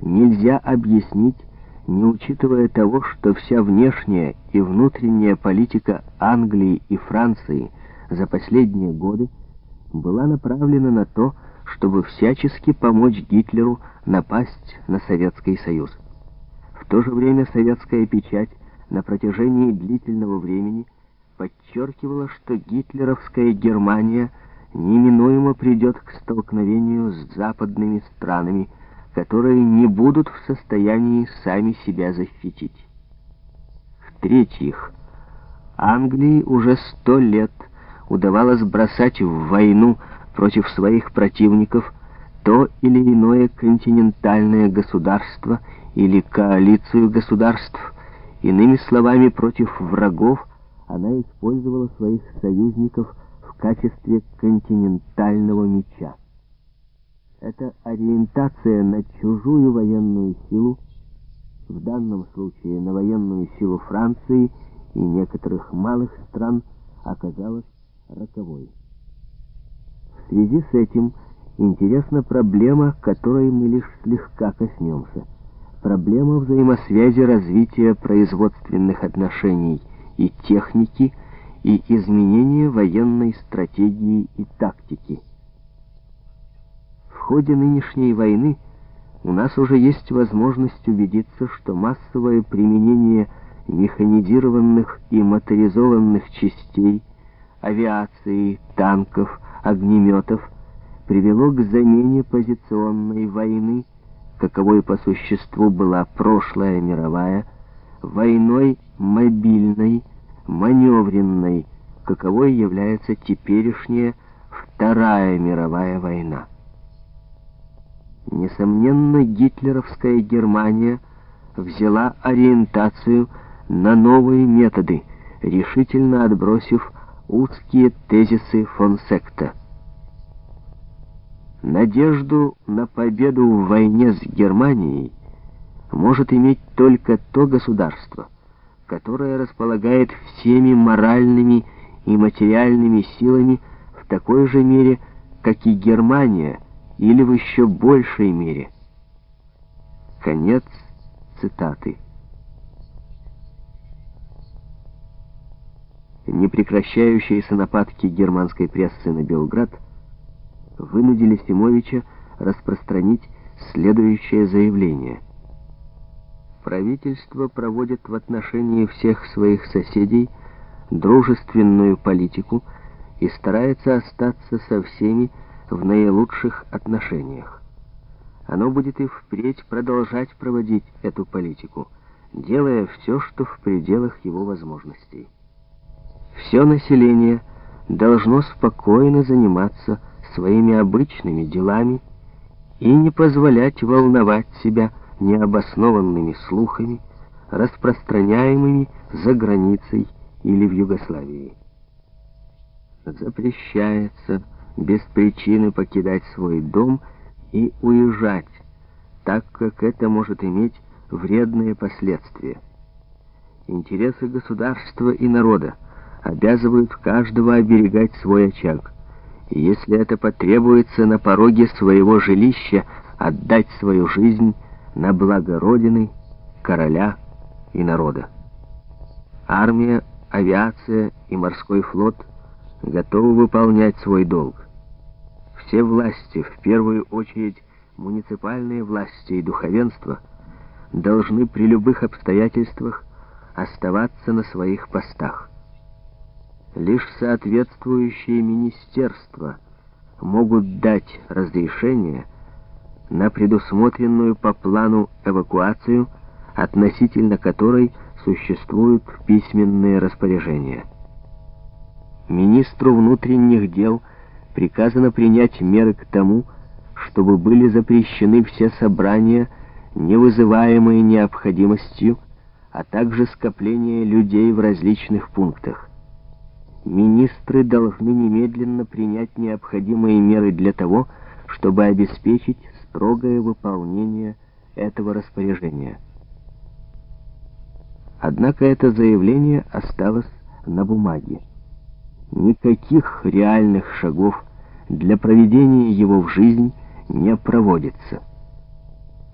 нельзя объяснить, не учитывая того, что вся внешняя и внутренняя политика Англии и Франции за последние годы была направлена на то, чтобы всячески помочь Гитлеру напасть на Советский Союз. В то же время советская печать на протяжении длительного времени подчеркивала, что гитлеровская Германия неминуемо придет к столкновению с западными странами, которые не будут в состоянии сами себя защитить. В-третьих, Англии уже сто лет удавалось бросать в войну против своих противников то или иное континентальное государство или коалицию государств, иными словами, против врагов, она использовала своих союзников в качестве континентального меча. Эта ориентация на чужую военную силу, в данном случае на военную силу Франции и некоторых малых стран, оказалась роковой. В связи с этим интересна проблема, которой мы лишь слегка коснемся. Проблема взаимосвязи развития производственных отношений и техники и изменения военной стратегии и тактики. Ходе нынешней войны у нас уже есть возможность убедиться, что массовое применение механизированных и моторизованных частей авиации, танков, огнеметов привело к замене позиционной войны, каковой по существу была прошлая мировая, войной мобильной, маневренной, каковой является теперешняя Вторая мировая война. Несомненно, гитлеровская Германия взяла ориентацию на новые методы, решительно отбросив узкие тезисы фон Секта. Надежду на победу в войне с Германией может иметь только то государство, которое располагает всеми моральными и материальными силами в такой же мере, как и Германия, или в еще большей мере. Конец цитаты. непрекращающиеся нападки германской прессы на Белград вынудили Симовича распространить следующее заявление. Правительство проводит в отношении всех своих соседей дружественную политику и старается остаться со всеми в наилучших отношениях. Оно будет и впредь продолжать проводить эту политику, делая все, что в пределах его возможностей все население должно спокойно заниматься своими обычными делами и не позволять волновать себя необоснованными слухами, распространяемыми за границей или в Югославии. Запрещается без причины покидать свой дом и уезжать, так как это может иметь вредные последствия. Интересы государства и народа обязывают каждого оберегать свой очаг. И если это потребуется на пороге своего жилища отдать свою жизнь на благо Родины, короля и народа. Армия, авиация и морской флот готовы выполнять свой долг. Все власти, в первую очередь муниципальные власти и духовенство, должны при любых обстоятельствах оставаться на своих постах. Лишь соответствующие министерства могут дать разрешение на предусмотренную по плану эвакуацию, относительно которой существуют письменные распоряжения. Министру внутренних дел приказано принять меры к тому, чтобы были запрещены все собрания, не вызываемые необходимостью, а также скопление людей в различных пунктах министры должны немедленно принять необходимые меры для того, чтобы обеспечить строгое выполнение этого распоряжения. Однако это заявление осталось на бумаге. Никаких реальных шагов для проведения его в жизнь не проводится.